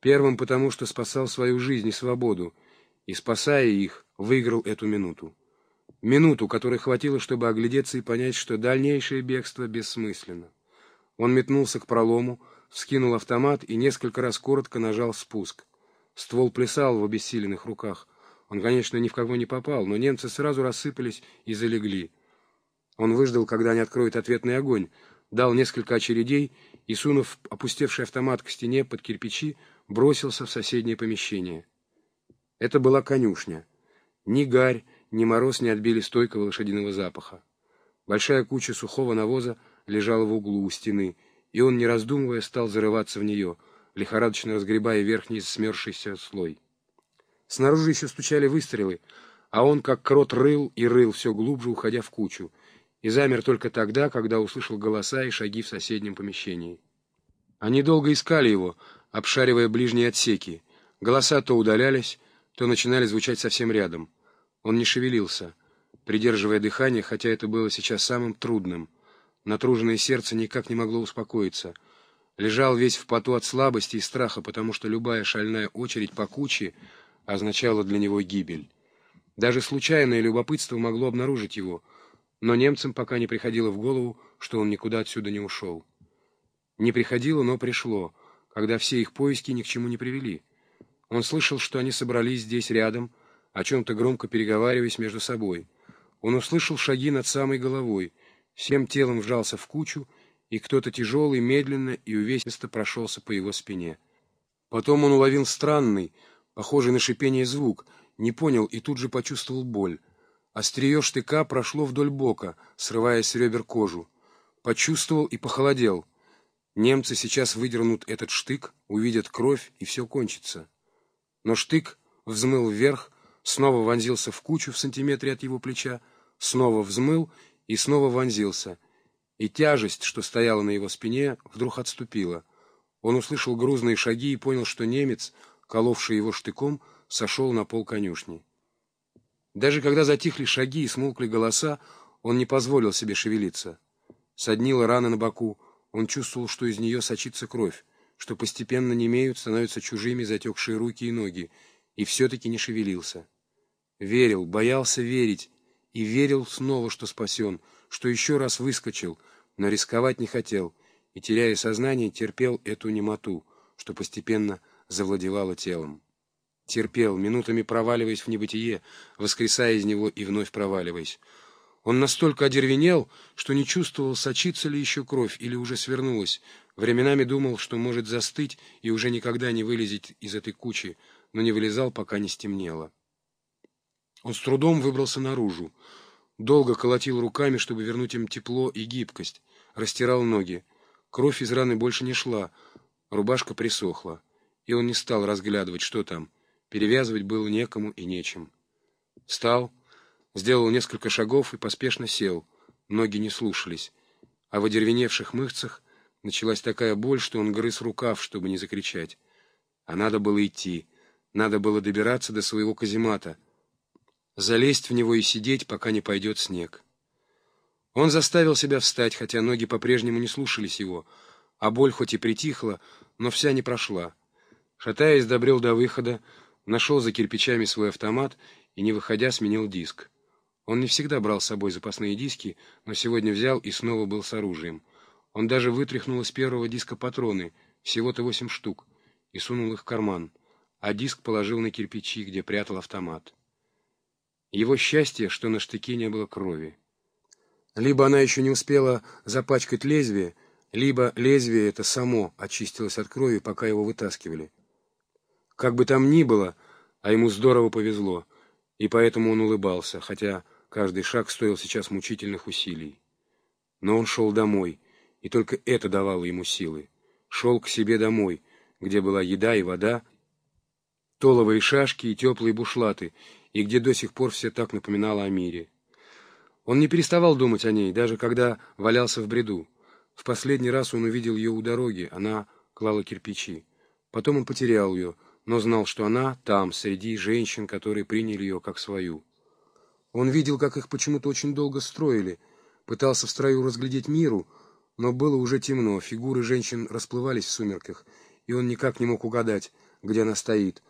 Первым потому, что спасал свою жизнь и свободу, и, спасая их, выиграл эту минуту. Минуту, которой хватило, чтобы оглядеться и понять, что дальнейшее бегство бессмысленно. Он метнулся к пролому, вскинул автомат и несколько раз коротко нажал спуск. Ствол плясал в обессиленных руках. Он, конечно, ни в кого не попал, но немцы сразу рассыпались и залегли. Он выждал, когда они откроют ответный огонь, дал несколько очередей и, сунув опустевший автомат к стене под кирпичи, бросился в соседнее помещение. Это была конюшня. Ни гарь, ни мороз не отбили стойкого лошадиного запаха. Большая куча сухого навоза лежала в углу у стены, и он, не раздумывая, стал зарываться в нее, лихорадочно разгребая верхний смерзшийся слой. Снаружи еще стучали выстрелы, а он, как крот, рыл и рыл, все глубже уходя в кучу, и замер только тогда, когда услышал голоса и шаги в соседнем помещении. Они долго искали его, обшаривая ближние отсеки. Голоса то удалялись, то начинали звучать совсем рядом — он не шевелился, придерживая дыхание, хотя это было сейчас самым трудным. Натруженное сердце никак не могло успокоиться. Лежал весь в поту от слабости и страха, потому что любая шальная очередь по куче означала для него гибель. Даже случайное любопытство могло обнаружить его, но немцам пока не приходило в голову, что он никуда отсюда не ушел. Не приходило, но пришло, когда все их поиски ни к чему не привели. Он слышал, что они собрались здесь рядом, о чем-то громко переговариваясь между собой. Он услышал шаги над самой головой, всем телом вжался в кучу, и кто-то тяжелый, медленно и увесисто прошелся по его спине. Потом он уловил странный, похожий на шипение звук, не понял и тут же почувствовал боль. Острие штыка прошло вдоль бока, срывая с ребер кожу. Почувствовал и похолодел. Немцы сейчас выдернут этот штык, увидят кровь, и все кончится. Но штык взмыл вверх, снова вонзился в кучу в сантиметре от его плеча, снова взмыл и снова вонзился. И тяжесть, что стояла на его спине, вдруг отступила. Он услышал грузные шаги и понял, что немец, коловший его штыком, сошел на пол конюшни. Даже когда затихли шаги и смолкли голоса, он не позволил себе шевелиться. Соднила рана на боку, он чувствовал, что из нее сочится кровь, что постепенно немеют, становятся чужими затекшие руки и ноги, и все-таки не шевелился. Верил, боялся верить, и верил снова, что спасен, что еще раз выскочил, но рисковать не хотел, и, теряя сознание, терпел эту немоту, что постепенно завладевала телом. Терпел, минутами проваливаясь в небытие, воскресая из него и вновь проваливаясь. Он настолько одервенел, что не чувствовал, сочится ли еще кровь или уже свернулась. Временами думал, что может застыть и уже никогда не вылезет из этой кучи, но не вылезал, пока не стемнело. Он с трудом выбрался наружу. Долго колотил руками, чтобы вернуть им тепло и гибкость. Растирал ноги. Кровь из раны больше не шла. Рубашка присохла. И он не стал разглядывать, что там. Перевязывать было некому и нечем. Встал, сделал несколько шагов и поспешно сел. Ноги не слушались. А в одервеневших мышцах началась такая боль, что он грыз рукав, чтобы не закричать. А надо было идти. Надо было добираться до своего каземата, залезть в него и сидеть, пока не пойдет снег. Он заставил себя встать, хотя ноги по-прежнему не слушались его, а боль хоть и притихла, но вся не прошла. Шатаясь, добрел до выхода, нашел за кирпичами свой автомат и, не выходя, сменил диск. Он не всегда брал с собой запасные диски, но сегодня взял и снова был с оружием. Он даже вытряхнул из первого диска патроны, всего-то восемь штук, и сунул их в карман а диск положил на кирпичи, где прятал автомат. Его счастье, что на штыке не было крови. Либо она еще не успела запачкать лезвие, либо лезвие это само очистилось от крови, пока его вытаскивали. Как бы там ни было, а ему здорово повезло, и поэтому он улыбался, хотя каждый шаг стоил сейчас мучительных усилий. Но он шел домой, и только это давало ему силы. Шел к себе домой, где была еда и вода, толовые шашки и теплые бушлаты, и где до сих пор все так напоминало о мире. Он не переставал думать о ней, даже когда валялся в бреду. В последний раз он увидел ее у дороги, она клала кирпичи. Потом он потерял ее, но знал, что она там, среди женщин, которые приняли ее как свою. Он видел, как их почему-то очень долго строили, пытался в строю разглядеть миру, но было уже темно, фигуры женщин расплывались в сумерках, и он никак не мог угадать, где она стоит,